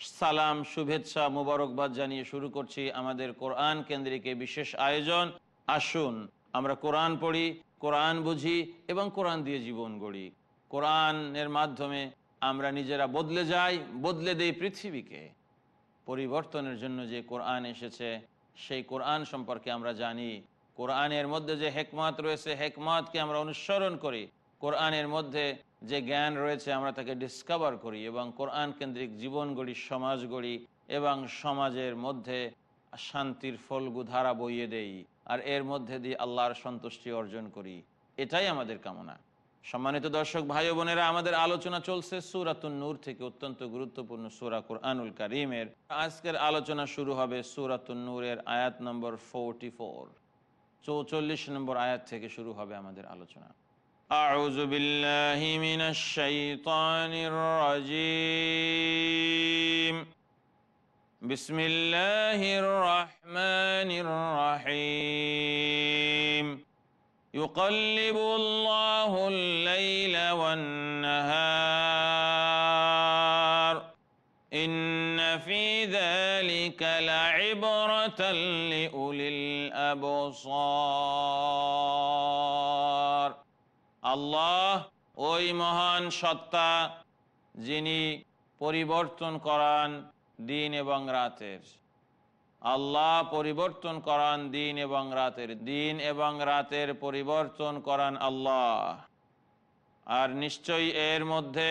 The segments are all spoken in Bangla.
সালাম, শুভেচ্ছা, মুবারকবাদ জানিয়ে শুরু করছি আমাদের কোরআন কেন্দ্রিক বিশেষ আয়োজন। আসুন, আমরা কোরআন পড়ি, কোরআন বুঝি এবং কোরআন দিয়ে জীবন গড়ি। কোরআনের মাধ্যমে আমরা নিজেরা বদলে যাই, বদলে দেই পৃথিবীকে। পরিবর্তনের জন্য যে কোরআন এসেছে, সেই কোরআন সম্পর্কে আমরা জানি। কোরআনের মধ্যে যে হেকমত রয়েছে, হেকমতকে আমরা অনুসরণ করি। কোরআনের মধ্যে যে জ্ঞান রয়েছে আমরা তাকে ডিসকভার করি এবং কোরআন কেন্দ্রিক জীবন গড়ি সমাজ গড়ি এবং সমাজের মধ্যে শান্তির ফলগু ধারা বইয়ে দেই আর এর মধ্যে দিয়ে আল্লাহর সন্তুষ্টি অর্জন করি। এটাই আমাদের কামনা। সম্মানিত দর্শক, ভাই বোনেরা, আমাদের আলোচনা চলছে সুরাতুন নূর থেকে অত্যন্ত গুরুত্বপূর্ণ সুরা কোরআনুল করিমের। আজকের আলোচনা শুরু হবে সুরাতুন নূরের আয়াত নম্বর ফোরটি ফোর চৌচল্লিশ নম্বর আয়াত থেকে শুরু হবে আমাদের আলোচনা। أعوذ بالله من الشيطان الرجيم. بسم الله الرحمن الرحيم. يقلب الله الليل والنهار. إن في ذلك لعبرة لأولي الأبصار. আল্লাহ ওই মহান সত্তা যিনি পরিবর্তন করান দিন এবং রাতের। আল্লাহ পরিবর্তন করান দিন এবং রাতের। দিন এবং রাতের পরিবর্তন করান আল্লাহ। আর নিশ্চয়ই এর মধ্যে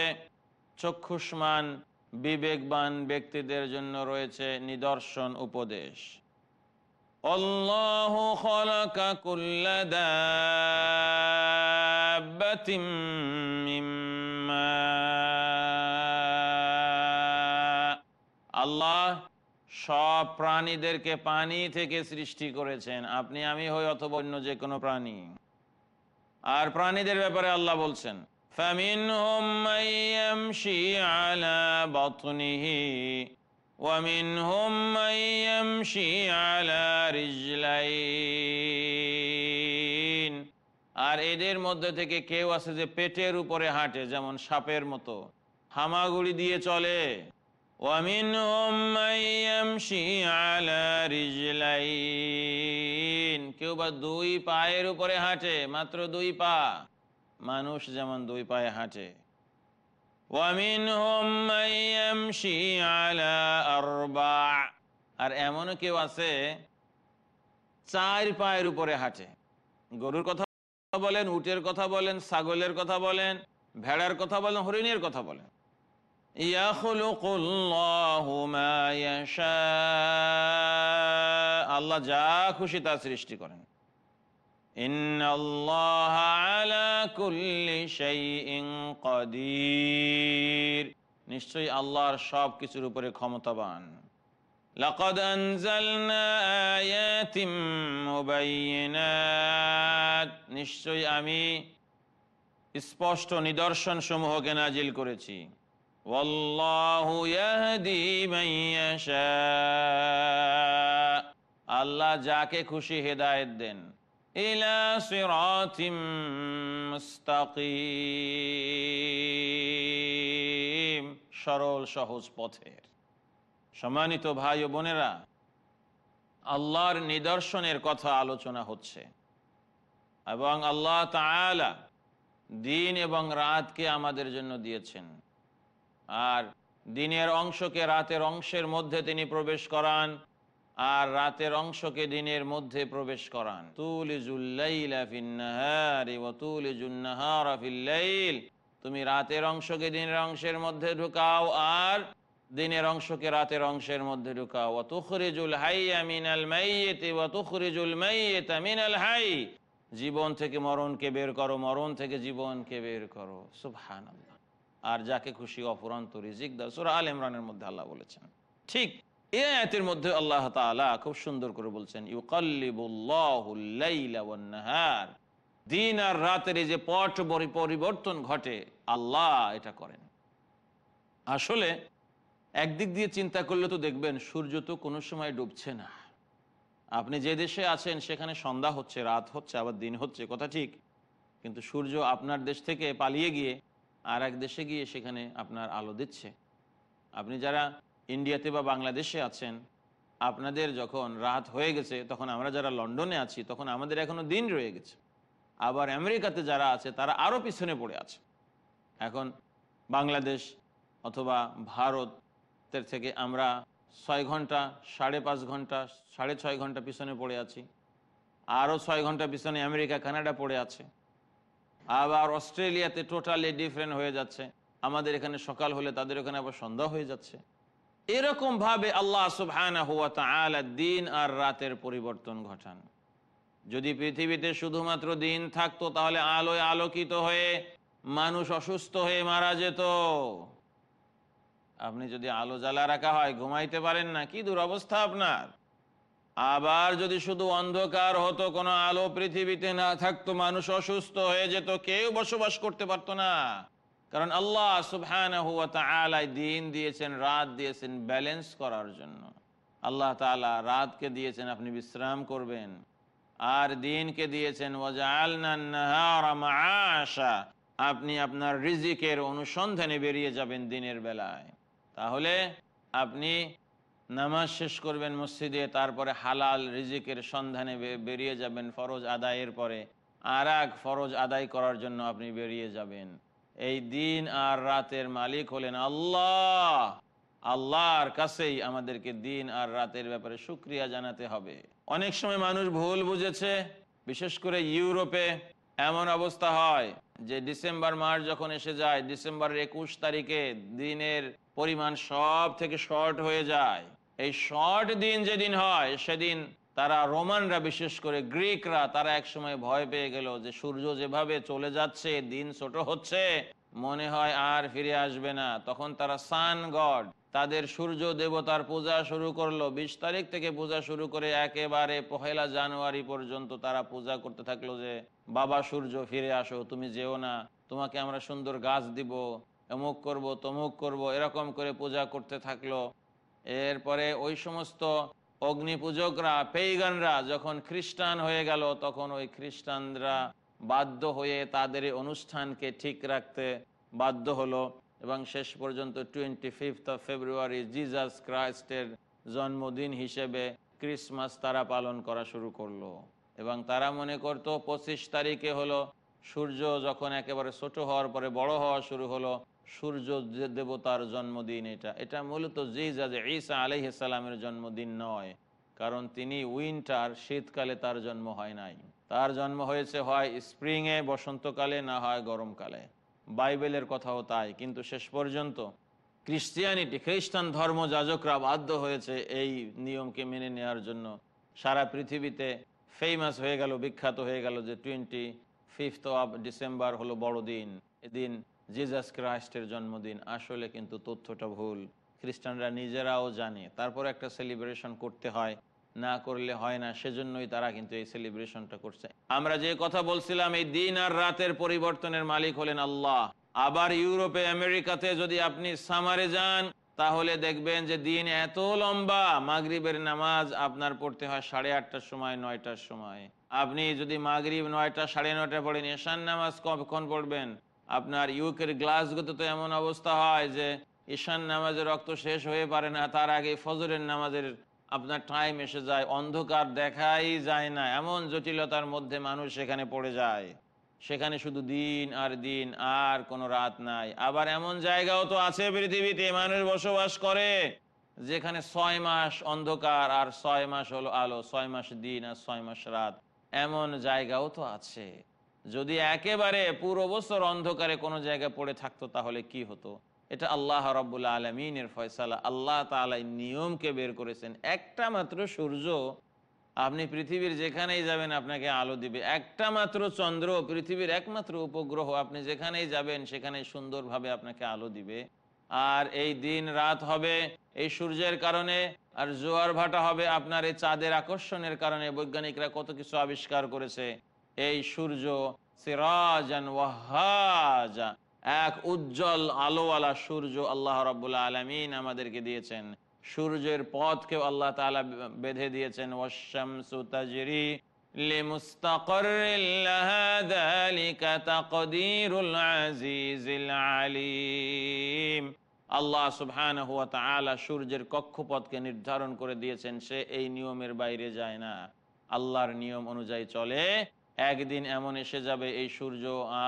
চক্ষুষ্মান, বিবেকবান ব্যক্তিদের জন্য রয়েছে নিদর্শন উপদেশ। الله خلق كل دابة من ماء আল্লাহ সব প্রাণীদেরকে পানি থেকে সৃষ্টি করেছেন আপনি আমি হই অথবা অন্য যে কোনো প্রাণী আর প্রাণীদের ব্যাপারে আল্লাহ বলছেন فمنهم من يمشي على بطنه ومنهم من يمشي على رجلين আর এদের মধ্যে থেকে কেউ আছে যে পেটের উপরে হাঁটে যেমন সাপের মতো হামাগুড়ি দিয়ে চলে ومنهم من يمشي على رجلين কেউ বা দুই পায়ের উপরে হাঁটে মাত্র দুই পা মানুষ যেমন দুই পায়ে হাঁটে আর এমনও কেউ আছে চার পায়ের উপরে হাঁটে। গরুর কথা বলেন, উটের কথা বলেন, ছাগলের কথা বলেন, ভেড়ার কথা বলেন, হরিণের কথা বলেন। আল্লাহ যা খুশি তা সৃষ্টি করেন। নিশ্চয়ই আল্লাহর সব কিছুর উপরে ক্ষমতাবান لقد أنزلنا آيات مبينات নিশ্চয়ই আমি স্পষ্ট নিদর্শন সমূহকে নাজিল করেছি والله يهدي من يشاء আল্লাহ যাকে খুশি হেদায়েত দেন ইলা সিরাতিম মুস্তাকিম। সরল, সহজ পথের। সম্মানিত ভাই ও বোনেরা, আল্লাহর নিদর্শনের কথা আলোচনা হচ্ছে। এবং আল্লাহ তাআলা দিন এবং রাতকে আমাদের জন্য দিয়েছেন। আর দিনের অংশকে রাতের অংশের মধ্যে তিনি প্রবেশ করান। আর রাতের অংশকে দিনের মধ্যে প্রবেশ করান। তুমি রাতের অংশকে দিনের অংশের মধ্যে ঢুকাও আর দিনের অংশকে রাতের অংশের মধ্যে ঢুকাও। মিনাল হাই। জীবন থেকে মরণকে বের করো, মরণ থেকে জীবনকে বের করো। আর যাকে খুশি অফুরন্ত রিজিক দাও। আল ইমরানের মধ্যে আল্লাহ বলেছেন। ঠিক এই আয়াতের মধ্যে আল্লাহ তাআলা খুব সুন্দর করে বলছেন ওয়ান দিন আর রাতের এই যে পট পরি- পরিবর্তন ঘটে, আল্লাহ এটা করেন। আসলে একদিক দিয়ে চিন্তা করলে তো দেখবেন সূর্য তো কোনো সময় ডুবছে না। আপনি যে দেশে আছেন সেখানে সন্ধ্যা হচ্ছে, রাত হচ্ছে, আবার দিন হচ্ছে, কথা ঠিক। কিন্তু সূর্য আপনার দেশ থেকে পালিয়ে গিয়ে আর এক দেশে গিয়ে সেখানে আপনার আলো দিচ্ছে। আপনি যারা ইন্ডিয়াতে বা বাংলাদেশে আছেন, আপনাদের যখন রাত হয়ে গেছে, তখন আমরা যারা লন্ডনে আছি, তখন আমাদের এখনও দিন রয়ে গেছে। আবার আমেরিকাতে যারা আছে, তারা আরও পিছনে পড়ে আছে। এখন বাংলাদেশ অথবা ভারতের থেকে আমরা ছয় ঘণ্টা, সাড়ে পাঁচ ঘণ্টা, সাড়ে ছয় ঘণ্টা পিছনে পড়ে আছি। আরও ছয় ঘণ্টা পিছনে আমেরিকা, কানাডা পড়ে আছে। আবার অস্ট্রেলিয়াতে টোটালি ডিফারেন্ট হয়ে যাচ্ছে। আমাদের এখানে সকাল হলে তাদের ওখানে আবার সন্ধ্যা হয়ে যাচ্ছে। এরকম ভাবে আল্লাহ সুবহানাহু ওয়া তাআলা দিন আর রাতের পরিবর্তন ঘটান। যদি পৃথিবীতে শুধুমাত্র দিন থাকতো, তাহলে আলোয় আলোকিত হয়ে মানুষ অসুস্থ হয়ে মারা যেত। আপনি যদি আলো জ্বালা রাখা হয়, ঘুমাইতে পারেন না, কি দুরবস্থা আপনার? আবার যদি শুধু অন্ধকার হতো, কোনো আলো পৃথিবীতে না থাকতো, মানুষ অসুস্থ হয়ে যেত, কেউ বসবাস করতে পারতো না। কারণ আল্লাহ সুবহানাহু দিন দিয়েছেন, রাত দিয়েছেন ব্যালেন্স করার জন্য। আল্লাহ তাআলা রাতকে দিয়েছেন, আপনি বিশ্রাম করবেন। আর দিনকে দিয়েছেন আপনি আপনার রিজিকের অনুসন্ধানে বেরিয়ে যাবেন দিনের বেলায়। তাহলে আপনি নামাজ শেষ করবেন মসজিদে, তারপরে হালাল রিজিকের সন্ধানে বেরিয়ে যাবেন ফরজ আদায়ের পরে। আর এক ফরজ আদায় করার জন্য আপনি বেরিয়ে যাবেন। এই দিন আর রাতের মালিক হলেন আল্লাহ। আল্লাহর কাছেই আমাদেরকে দিন আর রাতের ব্যাপারে সুক্রিয়া জানাতে হবে। অনেক সময় মানুষ ভুল বুঝেছে, বিশেষ করে ইউরোপে এমন অবস্থা হয় যে ডিসেম্বর মাস যখন এসে যায়, ডিসেম্বরের একুশ তারিখে দিনের পরিমাণ সব থেকে শর্ট হয়ে যায়। এই শর্ট দিন যেদিন হয়, সেদিন তারা রোমানরা, বিশেষ করে গ্রিকরা, তারা একসময় ভয় পেয়ে গেল যে সূর্য যেভাবে চলে যাচ্ছে, দিন ছোট হচ্ছে, মনে হয় আর ফিরে আসবে না। তখন তারা সান গড, তাদের সূর্য দেবতার পূজা শুরু করল। বিশ তারিখ থেকে পূজা শুরু করে একেবারে পহেলা জানুয়ারি পর্যন্ত তারা পূজা করতে থাকল যে, বাবা সূর্য, ফিরে আসো, তুমি যেও না। তোমাকে আমরা সুন্দর গাছ দিব, অমুক করব, তমুক করব, এরকম করে পূজা করতে থাকল। এরপরে ওই সমস্ত অগ্নি পূজকরা পেইগানরা যখন খ্রিস্টান হয়ে গেল, তখন ওই খ্রিস্টানরা বাধ্য হয়ে তাদের অনুষ্ঠানকে ঠিক রাখতে বাধ্য হলো এবং শেষ পর্যন্ত twenty fifth of February Jesus ক্রাইস্টের জন্মদিন হিসেবে ক্রিসমাস তারা পালন করা শুরু করল। এবং তারা মনে করতো পঁচিশ তারিখে হলো সূর্য যখন একেবারে ছোট হওয়ার পরে বড় হওয়া শুরু হলো সূর্য যে দেবতার জন্মদিন এটা এটা মূলত জিজাজ ঈসা আলাইহিসালামের জন্মদিন নয়। কারণ তিনি উইন্টার, শীতকালে তার জন্ম হয় নাই। তার জন্ম হয়েছে হয় স্প্রিংয়ে, বসন্তকালে না হয় গরমকালে। বাইবেলের কথাও তাই। কিন্তু শেষ পর্যন্ত ক্রিশ্চিয়ানিটি, খ্রিস্টান ধর্ম যাজকরা বাধ্য হয়েছে এই নিয়মকে মেনে নেওয়ার জন্য। সারা পৃথিবীতে ফেমাস হয়ে গেল, বিখ্যাত হয়ে গেল যে টোয়েন্টি ফিফথ অফ ডিসেম্বর হলো বড়দিন। এদিন জিজাস ক্রাইস্টের জন্মদিন, আসলে কিন্তু তথ্যটা ভুল। খ্রিস্টানরা নিজেরাও জানে, তারপর একটা সেলিব্রেশন করতে হয়, না করলে হয় না, সেজন্যই তারা কিন্তু এই সেলিব্রেশনটা করছে। আমরা যে কথা বলছিলাম, এই দিন আর রাতের পরিবর্তনের মালিক হলেন আল্লাহ। আবার ইউরোপে, আমেরিকাতে যদি আপনি সামারে যান, তাহলে দেখবেন যে দিন এত লম্বা। মাগরিবের নামাজ আপনার পড়তে হয় সাড়ে আটটার সময়, নয়টার সময়। আপনি যদি মাগরিব নয়টা, সাড়ে নয়টা পড়েন ঈশান নামাজ কখন পড়বেন? আপনার ইউকের গ্লাসগোতে তো এমন অবস্থা হয় যে ঈশান নামাজের রক্ত শেষ হয়ে পারে না, তার আগে ফজরের নামাজের আপনার টাইম এসে যায়, অন্ধকার দেখাই যায় না, এমন জটিলতার মধ্যে মানুষ সেখানে পড়ে যায়। সেখানে শুধু দিন আর দিন আর কোনো রাত নাই। আবার এমন জায়গাও তো আছে পৃথিবীতে মানুষ বসবাস করে, যেখানে ছয় মাস অন্ধকার আর ছয় মাস হলো আলো, ছয় মাস দিন আর ছয় মাস রাত। এমন জায়গাও তো আছে। যদি একেবারে পুরো বছর অন্ধকারে কোনো জায়গায় পড়ে থাকতো, তাহলে কি হতো? এটা আল্লাহ রব্বুল্লা আলমিনের ফয়সালা। আল্লাহ তালা নিয়মকে বের করেছেন। একটা মাত্র সূর্য আপনি পৃথিবীর যেখানেই যাবেন আপনাকে আলো দিবে। একটা মাত্র চন্দ্র পৃথিবীর একমাত্র উপগ্রহ। আপনি যেখানেই যাবেন সেখানে সুন্দরভাবে আপনাকে আলো দিবে। আর এই দিন রাত হবে এই সূর্যের কারণে, আর জোয়ার ভাটা হবে আপনার এই চাঁদের আকর্ষণের কারণে। বৈজ্ঞানিকরা কত কিছু আবিষ্কার করেছে। এই সূর্য এক উজ্জ্বল আলোওয়ালা সূর্য আল্লাহ রাব্বুল আলামিন আমাদেরকে দিয়েছেন। সূর্যের পথকেও আল্লাহ তাআলা বেঁধে দিয়েছেন। আল্লাহ সূর্যের কক্ষপথকে নির্ধারণ করে দিয়েছেন। সে এই নিয়মের বাইরে যায় না। আল্লাহর নিয়ম অনুযায়ী চলে। একদিন এমন এসে যাবে, এই সূর্য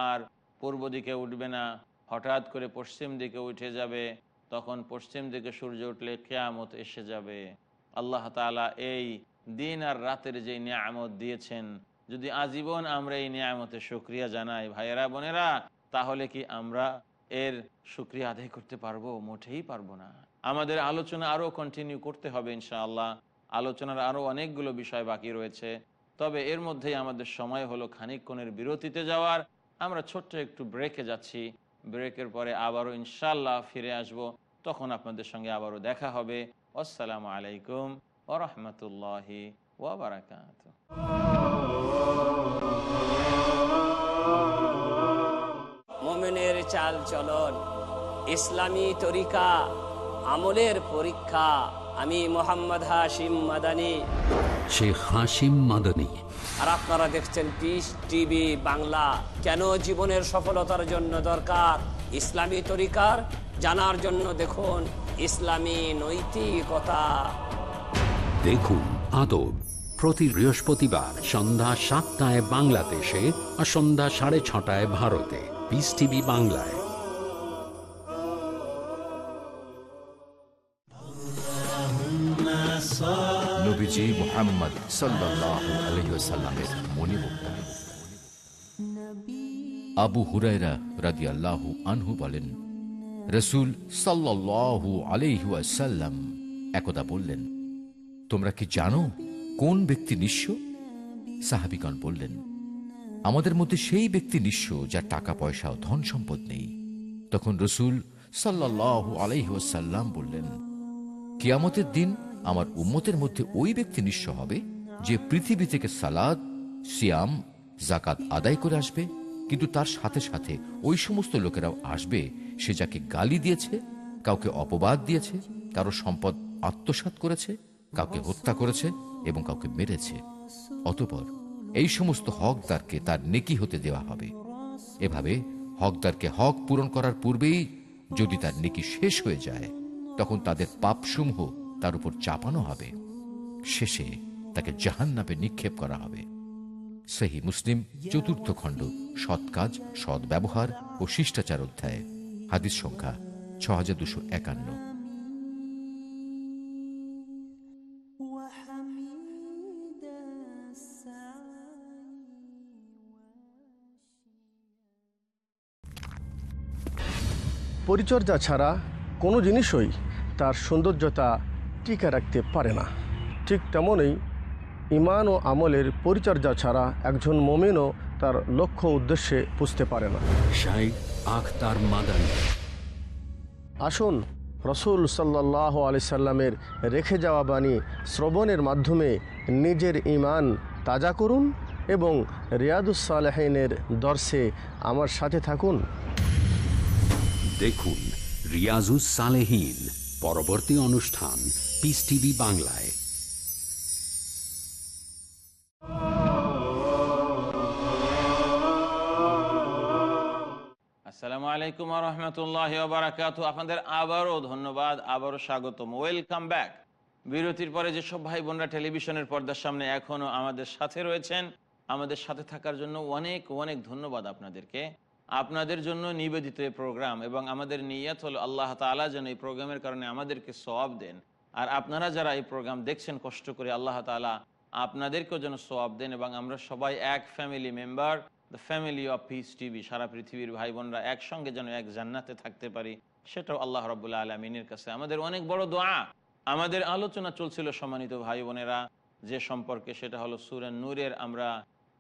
আর পূর্ব দিকে উঠবে না। হঠাৎ করে পশ্চিম দিকে উঠে যাবে, তখন পশ্চিম দিকে সূর্য উঠলে কেয়ামত এসে যাবে। আল্লাহ তাআলা এই দিন আর রাতের যে নিয়ামত দিয়েছেন, যদি আজীবন আমরা এই নিয়ামতের সুক্রিয়া জানাই, ভাইয়েরা, বোনেরা, তাহলে কি আমরা এর সুক্রিয়া আদায় করতে পারব? মোটেই পারব না। আমাদের আলোচনা আরও কন্টিনিউ করতে হবে ইনশাআল্লাহ। আলোচনার আরও অনেকগুলো বিষয় বাকি রয়েছে। তবে এর মধ্যেই আমাদের সময় হলো খানিকক্ষণের বিরতিতে যাওয়ার। আমরা ছোট্ট একটু ব্রেকে যাচ্ছি। ব্রেকের পরে আবারও ইনশাল্লাহ ফিরে আসব। তখন আপনাদের সঙ্গে আবারও দেখা হবে। আসসালামু আলাইকুম ওরহমতুল্লাহি ওবরাকাত মোমেনের চাল চলন, ইসলামী তরিকা, আমলের পরীক্ষা। আমি মোহাম্মদ হাশিম মাদানি। শেখ হাসিম মাদানী। আর আপনারা দেখছেন পিস টিভি বাংলা। কেন জীবনের সফলতার জন্য দরকার? ইসলামী তরিকার জানার জন্য দেখুন ইসলামী নৈতিকতা। দেখুন আদব। প্রতি বৃহস্পতিবার সন্ধ্যা সাতটায় বাংলাদেশে আর সন্ধ্যা সাড়ে ছটায় ভারতে। পিস টিভি বাংলায়। নবীজি মোহাম্মদ আলহিসাল্লামের মণিমুক্তা। আবু হুরায়রা রাদি আল্লাহ আনহু বলেন, রসুল সাল্লাহু আলহিসাল্লাম একদা বললেন, তোমরা কি জানো কোন ব্যক্তি নিঃস্ব? সাহাবিগণ বললেন, আমাদের মধ্যে সেই ব্যক্তি নিঃস্ব যার টাকা, পয়সা ও ধন সম্পদ নেই। তখন রসুল সাল্লাহ আলহিহাসাল্লাম বললেন, কিয়ামতের দিন আমার উম্মতের মধ্যে ওই ব্যক্তি নিঃস্ব হবে যে পৃথিবী থেকে সালাদ, সিয়াম জাকাত আদায় করে আসবে, কিন্তু তার সাথে সাথে ওই সমস্ত লোকেরাও আসবে সে যাকে গালি দিয়েছে, কাউকে অপবাদ দিয়েছে, কারও সম্পদ আত্মসাৎ করেছে, কাউকে হত্যা করেছে এবং কাউকে মেরেছে। অতপর এই সমস্ত হকদারকে তার নেকি হতে দেওয়া হবে। এভাবে হকদারকে হক পূরণ করার পূর্বেই যদি তার নেকি শেষ হয়ে যায়, তখন তাদের পাপসমূহ তার উপর চাপানো হবে। শেষে তাকে জাহান্নাপে নিক্ষেপ করা হবে। সেহি মুসলিম, চতুর্থ খণ্ড, সৎ কাজ, সৎ ব্যবহার ও শিষ্টাচার অধ্যায়, হাদিস সংখ্যা ছ হাজার দুশো একান্ন। পরিচর্যা ছাড়া কোনো জিনিসই তার সৌন্দর্যতা টিকে রাখতে পারে না। ঠিক তেমনই ইমান ও আমলের পরিচর্যা ছাড়া একজন মমিনও তার লক্ষ্য উদ্দেশ্যে বুঝতে পারে না। শাইখ আখতার মাদানী। আসুন রসুল সাল্লাহ আলি সাল্লামের রেখে যাওয়া বাণী শ্রবণের মাধ্যমে নিজের ইমান তাজা করুন এবং রিয়াদুসালেহিনের দর্শে আমার সাথে থাকুন। দেখুন রিয়াজুস সালেহীন পরবর্তী অনুষ্ঠান পিস টিভি বাংলায় আসসালামু আলাইকুম রহমতুল্লাহ আপনাদের আবারও ধন্যবাদ, আবারও স্বাগতম। ওয়েলকাম ব্যাক বিরতির পরে যেসব ভাই বোনরা টেলিভিশনের পর্দার সামনে এখনও আমাদের সাথে রয়েছেন, আমাদের সাথে থাকার জন্য অনেক অনেক ধন্যবাদ আপনাদেরকে। আপনাদের জন্য নিবেদিত এই প্রোগ্রাম এবং আমাদের নিয়ত হল আল্লাহ তালা যেন এই প্রোগ্রামের কারণে আমাদেরকে সব দেন। আর আপনারা যারা এই প্রোগ্রাম দেখছেন, কষ্ট করে আল্লাহ তালা আপনাদেরকেও যেন সওয়াব দেন এবং আমরা সবাই এক family member the family of peace TV সারা পৃথিবীর ভাই বোনরা একসঙ্গে যেন এক জান্নাতে থাকতে পারি, সেটাও আল্লাহ রবুল্লাহ আলমিনের কাছে। আমাদের অনেক বড় দোয়া। আমাদের আলোচনা চলছিল সম্মানিত ভাই বোনেরা, যে সম্পর্কে, সেটা হলো সুরেন নূরের আমরা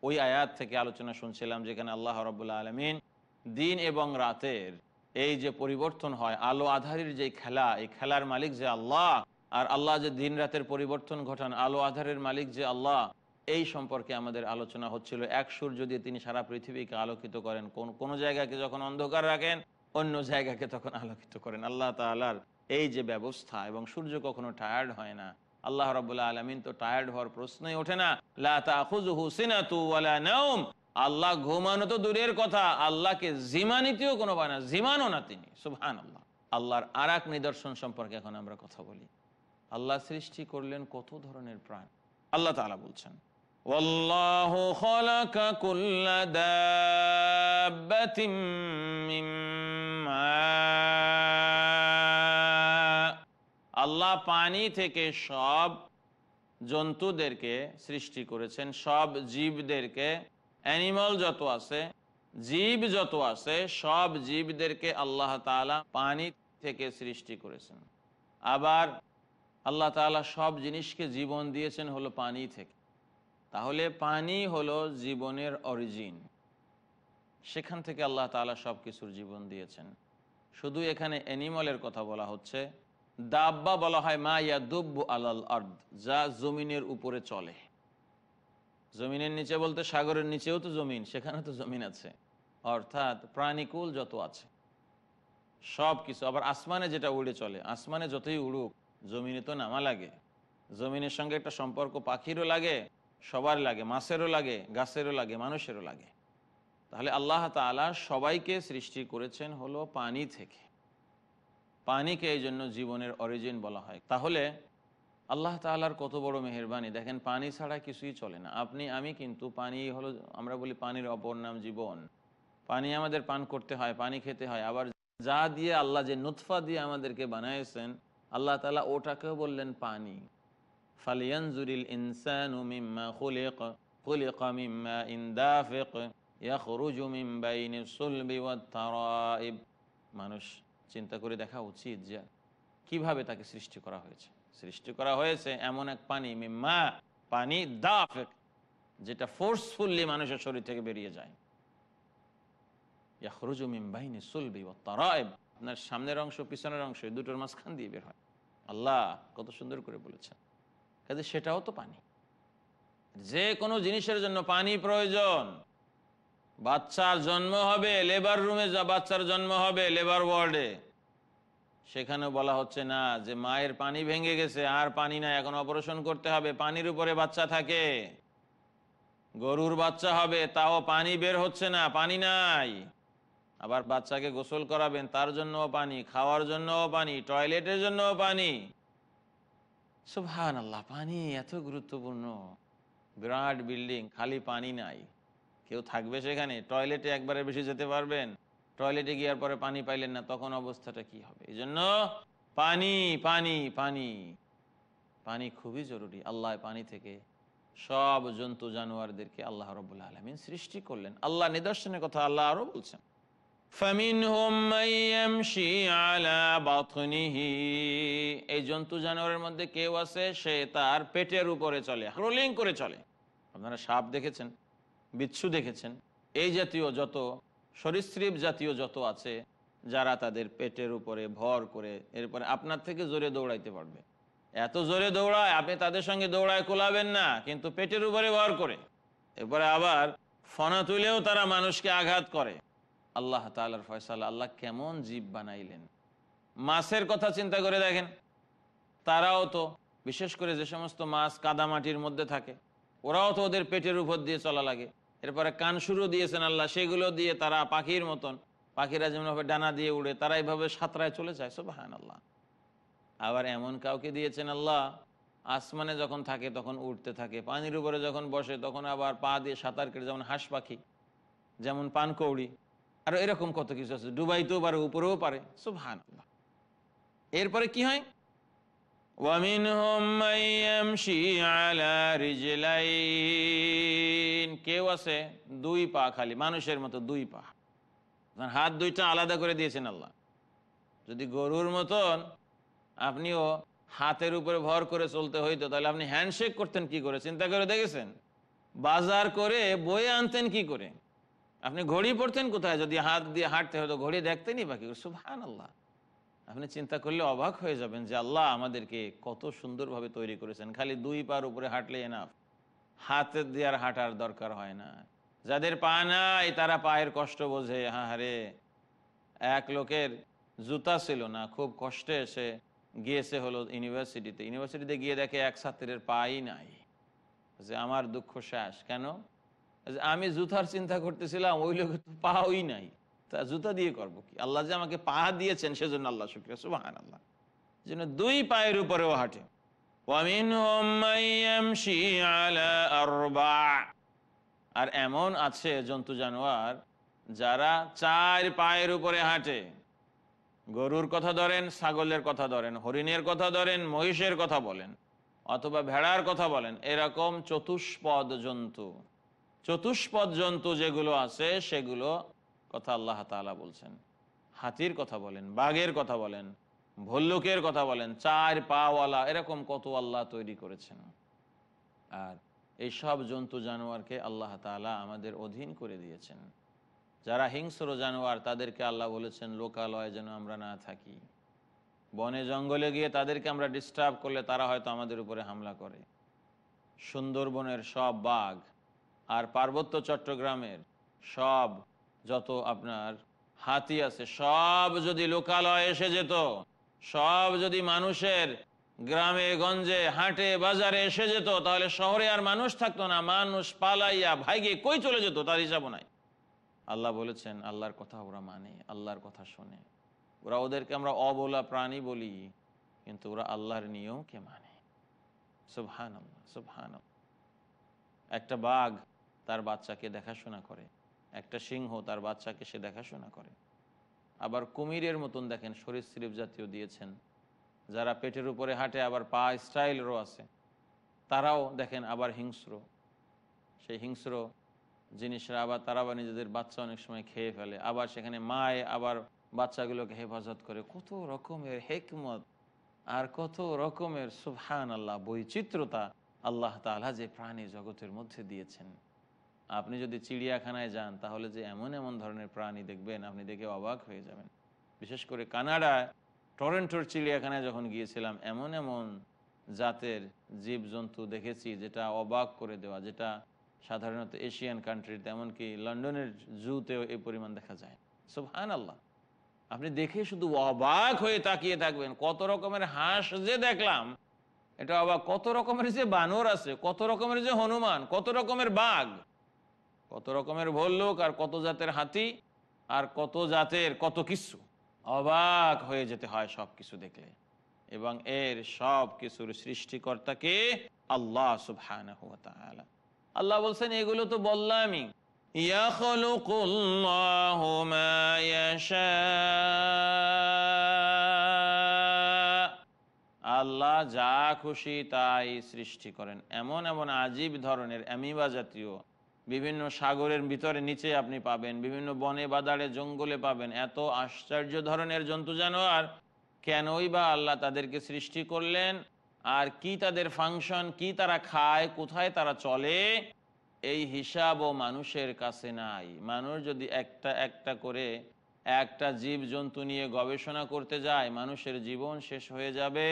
ওই আয়াত থেকে আলোচনা শুনছিলাম, যেখানে আল্লাহ রবুল্লাহ আলমিন দিন এবং রাতের এই যে পরিবর্তন হয়, আলো আধারের যে খেলা, এই খেলার মালিক যে আল্লাহ আর আল্লাহ যে দিন রাতের পরিবর্তন ঘটান, আলো আধারের মালিক যে আল্লাহ, এই সম্পর্কে আমাদের আলোচনা হচ্ছিল। এক সূর্য দিয়ে তিনি সারা পৃথিবীকে আলোকিত করেন। কোন কোন জায়গাকে যখন অন্ধকার রাখেন, অন্য জায়গাকে তখন আলোকিত করেন। আল্লাহ তালার এই যে ব্যবস্থা, এবং সূর্য কখনো টায়ার্ড হয় না। আল্লাহ রবুল্লাহ আলমিন তো টায়ার্ড হওয়ার প্রশ্নই ওঠে না। আল্লাহ ঘুমানো তো দূরের কথা। আল্লাহকে জিমানিতেও কোনো পায় না জিমানও না তিনি। সুবহান আল্লাহ আল্লাহর আর নিদর্শন সম্পর্কে এখন আমরা কথা বলি। আল্লাহ সৃষ্টি করলেন কত ধরনের প্রাণ আল্লাহ তাআলা বলছেন والله خلق كل دابة من ماء আল্লাহ পানি থেকে সব জন্তুদেরকে সৃষ্টি করেছেন সব জীবদেরকে অ্যানিমাল যত আছে জীব যত আছে সব জীবদেরকে আল্লাহ তাআলা পানি থেকে সৃষ্টি করেছেন আবার আল্লাহ তাআলা সব জিনিসকে জীবন দিয়েছেন হলো পানি থেকে। তাহলে পানি হলো জীবনের অরিজিন সেখান থেকে আল্লাহ তাআলা সব কিছুর জীবন দিয়েছেন। শুধু এখানে অ্যানিমালের কথা বলা হচ্ছে। দাব্বা বলা হয়, মা ইয়া দুব্বু আলাল আর্দ যা জমিনের উপরে চলে। জমিনের নিচে বলতে সাগরের নিচেও তো জমিন, সেখানে তো জমিন আছে। অর্থাৎ প্রাণীকুল যত আছে। সব কিছু আবার আসমানে যেটা উড়ে চলে, আসমানে যতই উড়ুক জমিনে তো নামা লাগে। জমিনের সঙ্গে একটা সম্পর্ক পাখিরও লাগে, সবার লাগে, মাছেরও লাগে, গাছেরও লাগে, মানুষেরও লাগে। তাহলে আল্লাহ তাআলা সবাইকে সৃষ্টি করেছেন হলো পানি থেকে। পানিকে এই জন্য জীবনের অরিজিন বলা হয়। তাহলে আল্লাহ তাআলার কত বড় মেহরবানি। দেখেন, পানি ছাড়া কিছুই চলে না। আপনি, আমি কিন্তু পানি হলো, আমরা বলি পানির অপর নাম জীবন। পানি আমাদের পান করতে হয়, পানি খেতে হয়। আবার যা দিয়ে আল্লাহ যে নুৎফা দিয়ে আমাদেরকে বানাইছেন আল্লাহ তাআলা ওটাকেও বললেন পানি। ফালিয়ানজুরিল মিম্মা খুলিক খুলিক মিম্মা ইয়াখরুজু বাইনিস সুলবি ওয়াত মানুষ চিন্তা করে দেখা উচিত যে কীভাবে তাকে সৃষ্টি করা হয়েছে। সৃষ্টি করা হয়েছে এমন এক পানি, মিম্মা পানি দাফেক, যেটা ফোর্সফুল্লি মানুষের শরীর থেকে বেরিয়ে যায়। ইয়াখরুজু মিন বাইনি সুলবি ওয়াত আপনার সামনের অংশ, পিছনের অংশ দুটোর মাঝখান দিয়ে বের হয়। আল্লাহ কত সুন্দর করে বলেছেন। কাজে সেটাও তো পানি। যে কোনো জিনিসের জন্য পানি প্রয়োজন। বাচ্চার জন্ম হবে লেবার রুমে যা বাচ্চার জন্ম হবে লেবার ওয়ার্ডে সেখানে বলা হচ্ছে না যে মায়ের পানি ভেঙে গেছে, আর পানি নাই, এখন অপারেশন করতে হবে, পানির উপরে বাচ্চা থাকে। গরুর বাচ্চা হবে, তাও পানি বের হচ্ছে না, পানি নাই। আবার বাচ্চাকে গোসল করাবেন, তার জন্যও পানি, খাওয়ার জন্যও পানি, টয়লেটের জন্যও পানি। সুবহান আল্লাহ পানি এত গুরুত্বপূর্ণ। বিরাট বিল্ডিং, খালি পানি নাই। কেউ থাকবে সেখানে? টয়লেটে একবারে বেশি যেতে পারবেন? টয়লেটে গিয়ার পরে পানি পাইলেন না, তখন অবস্থাটা কি হবে? এই জন্য পানি পানি পানি। পানি খুবই জরুরি। আল্লাহ পানি থেকে সব জন্তু জানোয়ারদেরকে আল্লাহ রবুল্লা আলমিন সৃষ্টি করলেন। আল্লাহ নিদর্শনের কথা আল্লাহ আরও বলছেন। فَمِنْهُمْ مَنْ يَمْشِي عَلَى بَطْنِهِ এই জন্তু জানোয়ারের মধ্যে কেউ আছে সে তার পেটের উপরে চলে রোলিং করে চলে আপনারা সাপ দেখেছেন বিচ্ছু দেখেছেন এই জাতীয় যত সরীসৃপ জাতীয় যত আছে যারা তাদের পেটের উপরে ভর করে এরপরে আপনার থেকে জোরে দৌড়াইতে পারবে এত জোরে দৌড়ায় আপনি তাদের সঙ্গে দৌড়ায় কোলাবেন না কিন্তু পেটের উপরে ভর করে এরপরে আবার ফনা তুলেও তারা মানুষকে আঘাত করে আল্লাহ তালার ফয়সালা, আল্লাহ কেমন জীব বানাইলেন। মাছের কথা চিন্তা করে দেখেন, তারাও তো, বিশেষ করে যে সমস্ত মাছ কাদামাটির মধ্যে থাকে, ওরাও তো ওদের পেটের উপর দিয়ে চলা লাগে। এরপরে কান শুরু দিয়েছেন আল্লাহ, সেগুলো দিয়ে তারা পাখির মতন, পাখিরা যেমনভাবে ডানা দিয়ে উড়ে, তারা এইভাবে সাঁতরায় চলে যায় সব হান আল্লাহ আবার এমন কাউকে দিয়েছেন আল্লাহ, আসমানে যখন থাকে তখন উঠতে থাকে, পানির উপরে যখন বসে তখন আবার পা দিয়ে সাঁতার কেটে, যেমন হাঁস পাখি, যেমন পানকৌড়ি আর এরকম কত কিছু আছে। ডুবাইতেও পারে, উপরেও পারে। সব হান এরপরে কি হয়? কেউ আছে দুই পা খালি, মানুষের মতো দুই পা। হাত দুইটা আলাদা করে দিয়েছেন আল্লাহ। যদি গরুর মতন আপনিও হাতের উপরে ভর করে চলতে হইতো, তাহলে আপনি হ্যান্ডশেক করতেন কি করে? চিন্তা করে দেখেছেন? বাজার করে বয়ে আনতেন কি করে? আপনি ঘড়ি পড়তেন কোথায়? যদি হাত দিয়ে হাঁটতে হতো ঘড়ি দেখতেনই বাকি। সুবহান আল্লাহ আপনি চিন্তা করলে অবাক হয়ে যাবেন যে আল্লাহ আমাদেরকে কত সুন্দরভাবে তৈরি করেছেন। খালি দুই পার উপরে হাঁটলে এনাফ হাতে দেওয়ার হাঁটার দরকার হয় না। যাদের পা নাই, তারা পায়ের কষ্ট বোঝে। হ্যাঁ রে এক লোকের জুতা ছিল না, খুব কষ্টে এসে গিয়েছে হলো ইউনিভার্সিটিতে। ইউনিভার্সিটিতে গিয়ে দেখে এক ছাত্রের পাই নাই। যে আমার দুঃখ শেষ। কেন? আচ্ছা, আমি জুতার চিন্তা করতেছিলাম, ওই লোকের তো পাওই নাই। তা জুতা দিয়ে করব কি? আল্লাহ যে আমাকে পা দিয়েছেন, সেজন্য আল্লাহ শুক্রিয়া সুবাহান আল্লাহ যেন দুই পায়ের উপরেও হাঁটে। আর এমন আছে জন্তু জানোয়ার, যারা চার পায়ের উপরে হাঁটে। গরুর কথা ধরেন, ছাগলের কথা ধরেন, হরিণের কথা ধরেন, মহিষের কথা বলেন, অথবা ভেড়ার কথা বলেন, এরকম চতুষ্পদ জন্তু। চতুষ্পদ জন্তু যেগুলো আছে, সেগুলো কথা আল্লাহ তাআলা বলছেন। হাতির কথা বলেন, বাঘের কথা বলেন, ভল্লুকের কথা বলেন, চার পাওয়ালা, এরকম কত আল্লাহ তৈরি করেছেন। আর এই সব জন্তু জানোয়ারকে আল্লাহ তাআলা আমাদের অধীন করে দিয়েছেন। যারা হিংস্র জানোয়ার, তাদেরকে আল্লাহ বলেছেন, লোকালয়ে যেন আমরা না থাকি। বনে জঙ্গলে গিয়ে তাদেরকে আমরা ডিস্টার্ব করলে তারা হয়তো আমাদের উপরে হামলা করে। সুন্দরবনের সব বাঘ আর পার্বত্য চট্টগ্রামের সব যত আপনার হাতি আছে, সব যদি লোকালয় এসে যেত, সব যদি মানুষের গ্রামে, গঞ্জে, হাটে, বাজারে এসে যেত, তাহলে শহরে আর মানুষ থাকতো না, মানুষ পালাইয়া ভাইগে কই চলে যেত, তার হিসাব নাই। আল্লাহ বলেছেন, আল্লাহর কথা ওরা মানে আল্লাহর কথা শোনে। ওরা ওদেরকে আমরা অবলা প্রাণী বলি, কিন্তু ওরা আল্লাহর নিয়মকে মানে। সুবহান সুবহান একটা বাঘ তার বাচ্চাকে দেখাশোনা করে। একটা সিংহ তার বাচ্চাকে সে দেখাশোনা করে। আবার কুমিরের মতন দেখেন সরীসৃপ জাতীয় দিয়েছেন। যারা পেটের উপরে হাঁটে, আবার পা স্টাইলেরও আছে। তারাও দেখেন আবার হিংস্র। সেই হিংস্র জিনিসরা আবার তারা আবার নিজেদের বাচ্চা অনেক সময় খেয়ে ফেলে। আবার সেখানে মায় আবার বাচ্চাগুলোকে হেফাজত করে। কত রকমের হেকমত আর কত রকমের সুবহান আল্লাহ বৈচিত্রতা আল্লাহ তাআলা যে প্রাণী জগতের মধ্যে দিয়েছেন। আপনি যদি চিড়িয়াখানায় যান, তাহলে যে এমন এমন ধরনের প্রাণী দেখবেন, আপনি দেখে অবাক হয়ে যাবেন। বিশেষ করে কানাডায়, টরেন্টোর চিড়িয়াখানায় যখন গিয়েছিলাম, এমন এমন জাতের জীবজন্তু দেখেছি, যেটা অবাক করে দেওয়া, যেটা সাধারণত এশিয়ান কান্ট্রিতে এমনকি লন্ডনের জুতেও এই পরিমাণ দেখা যায়। সুবহান আল্লাহ আপনি দেখে শুধু অবাক হয়ে তাকিয়ে থাকবেন, কত রকমের হাঁস যে দেখলাম, এটা অবাক কত রকমের যে বানর আছে, কত রকমের যে হনুমান, কত রকমের বাঘ। কত রকমের ভল্লুক আর কত জাতের হাতি আর কত জাতের কত কিছু। অবাক হয়ে যেতে হয় সব কিছু দেখলে। এবং এর সব কিছুর সৃষ্টিকর্তাকে আল্লাহ সুবহান আল্লাহ বলছেন, এগুলো তো বললামই আল্লাহ যা খুশি তাই সৃষ্টি করেন। এমন এমন আজীব ধরনের অ্যামিবা জাতীয় বিভিন্ন সাগরের ভিতরে নিচে আপনি পাবেন, বিভিন্ন বনে, বাদারে, জঙ্গলে পাবেন। এত আশ্চর্য ধরনের জন্তু জানোয়ার, কেনই বা আল্লাহ তাদেরকে সৃষ্টি করলেন? আর কি তাদের ফাংশন কি তারা খায়, কোথায় তারা চলে? এই হিসাবও মানুষের কাছে নাই। মানুষ যদি একটা একটা করে একটা জীব জন্তু নিয়ে গবেষণা করতে যায়, মানুষের জীবন শেষ হয়ে যাবে।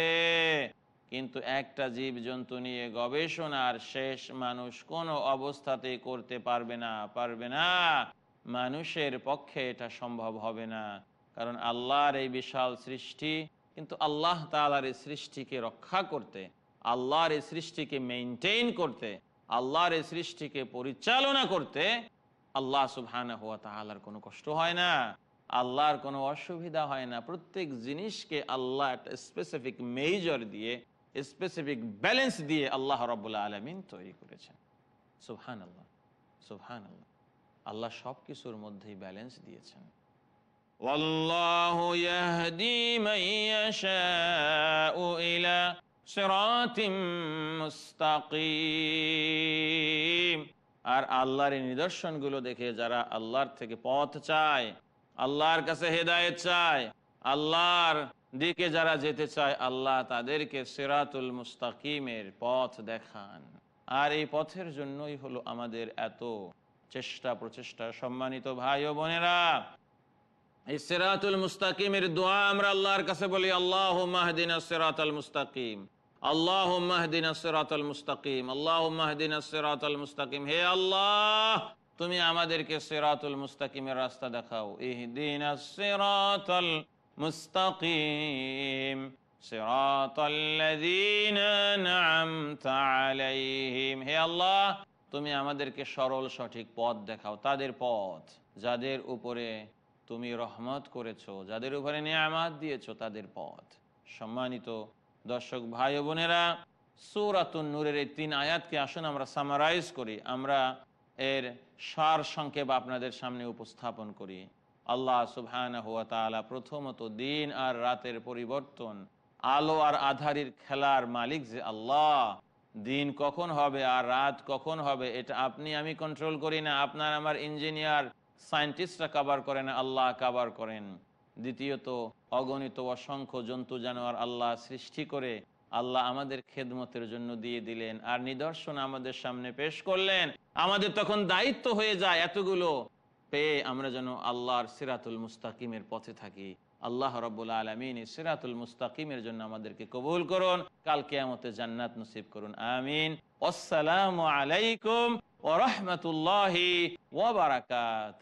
কিন্তু একটা জীব জন্তু নিয়ে গবেষণার শেষ মানুষ কোনো অবস্থাতে করতে পারবে না পারবে না। মানুষের পক্ষে এটা সম্ভব হবে না। কারণ আল্লাহর এই বিশাল সৃষ্টি, কিন্তু আল্লাহ তালার এই সৃষ্টিকে রক্ষা করতে, আল্লাহর এই সৃষ্টিকে মেনটেন করতে, আল্লাহর এই সৃষ্টিকে পরিচালনা করতে আল্লাহ সুবহান হওয়া তাহালার কোনো কষ্ট হয় না। আল্লাহর কোনো অসুবিধা হয় না। প্রত্যেক জিনিসকে আল্লাহ একটা স্পেসিফিক মেজর দিয়ে স্পেসিফিক ব্যালেন্স দিয়ে আল্লাহ রব্বুল্লা আলমিন তৈরি করেছেন সুবহান আল্লাহ সুবহান আল্লাহ আল্লাহ সব কিছুর মধ্যেই ব্যালেন্স দিয়েছেন والله يهدي من يشاء إلى صراط مستقيم আর আল্লাহর এই নিদর্শনগুলো দেখে যারা আল্লাহর থেকে পথ চায় আল্লাহর কাছে হেদায়েত চায় আল্লাহর দিকে যারা যেতে চায়, আল্লাহ তাদেরকে সিরাতুল মুস্তাকিমের পথ দেখান। আর এই পথের জন্যই হলো আমাদের এত চেষ্টা, প্রচেষ্টা। সম্মানিত ভাই ও বোনেরা, এই সিরাতুল মুস্তাকিমের দোয়া আমরা আল্লাহর কাছে বলি আল্লাহ মাহদিনা সিরাতাল মুস্তাকিম। আল্লাহ মাহদিনা সিরাতাল মুস্তাকিম। আল্লাহ মাহদিনা সিরাতাল মুস্তাকিম। হে আল্লাহ, তুমি আমাদেরকে সিরাতুল মুস্তাকিমের রাস্তা দেখাও। ইহদিনা সিরাতাল মুস্তাকিম। সিরাতাল্লাযীনা আন'আমতা আলাইহিম। হে আল্লাহ, তুমি আমাদেরকে সরল সঠিক পথ দেখাও, তাদের পথ। যাদের উপরে তুমি রহমত করেছ, যাদের উপরে নিয়ামাত দিয়েছ, তাদের পথ। সম্মানিত দর্শক ভাই বোনেরা, সৌরাতুন নূরের এই তিন আয়াতকে আসুন আমরা সামারাইজ করি। আমরা এর সার সংক্ষেপ আপনাদের সামনে উপস্থাপন করি। আল্লাহ সুবহান হুয়া প্রথমত দিন আর রাতের পরিবর্তন, আলো আর আধারির খেলার মালিক যে আল্লাহ। দিন কখন হবে আর রাত কখন হবে এটা আপনি আমি কন্ট্রোল করি না, আপনার আমার ইঞ্জিনিয়ার সায়েন্টিস্টরা কাবার করেন আল্লাহ কাবার করেন। দ্বিতীয়ত, অগণিত অসংখ্য জন্তু জানোয়ার আল্লাহ সৃষ্টি করে, আল্লাহ আমাদের খেদমতের জন্য দিয়ে দিলেন। আর নিদর্শন আমাদের সামনে পেশ করলেন। আমাদের তখন দায়িত্ব হয়ে যায় এতগুলো। পেয়ে আমরা যেন আল্লাহর সিরাতুল মুস্তাকিমের পথে থাকি। আল্লাহ রব্বুল আলমিন সিরাতুল মুস্তাকিমের জন্য আমাদেরকে কবুল করুন। কালকে কেয়ামতে জান্নাত নসিব করুন। আমিন। আসসালামু আলাইকুম ও রহমতুল্লাহি ওবরাকাত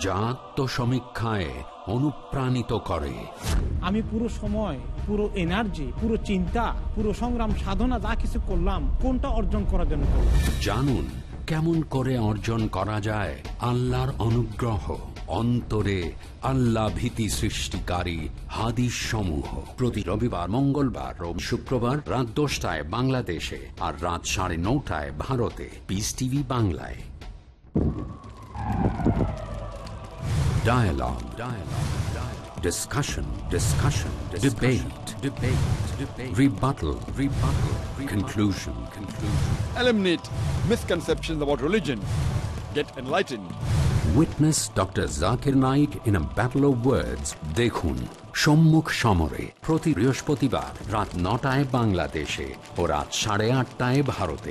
যা আত্মসমীক্ষায় অনুপ্রাণিত করে। আমি পুরো সময় পুরো এনার্জি পুরো চিন্তা পুরো সংগ্রাম সাধনা যা কিছু করলাম কোনটা অর্জন করার জন্য জানুন কেমন করে অর্জন করা যায় আল্লাহর অনুগ্রহ। অন্তরে আল্লাহ ভীতি সৃষ্টিকারী হাদিস সমূহ প্রতি রবিবার মঙ্গলবার ও শুক্রবার রাত দশটায় বাংলাদেশে আর রাত সাড়ে নটায় ভারতে। পিস টিভি বাংলায়। Dialogue. Dialogue. Dialogue. Discussion. Discussion. Debate. Debate. Debate. Rebuttal. Rebuttal. Conclusion. Conclusion. eliminate misconceptions about religion, get enlightened. Witness Dr. Zakir Naik in a battle of words. দেখুন সম্মুখ সমরে প্রতি বৃহস্পতিবার রাত নটায় বাংলাদেশে ও রাত সাড়ে আটটায় ভারতে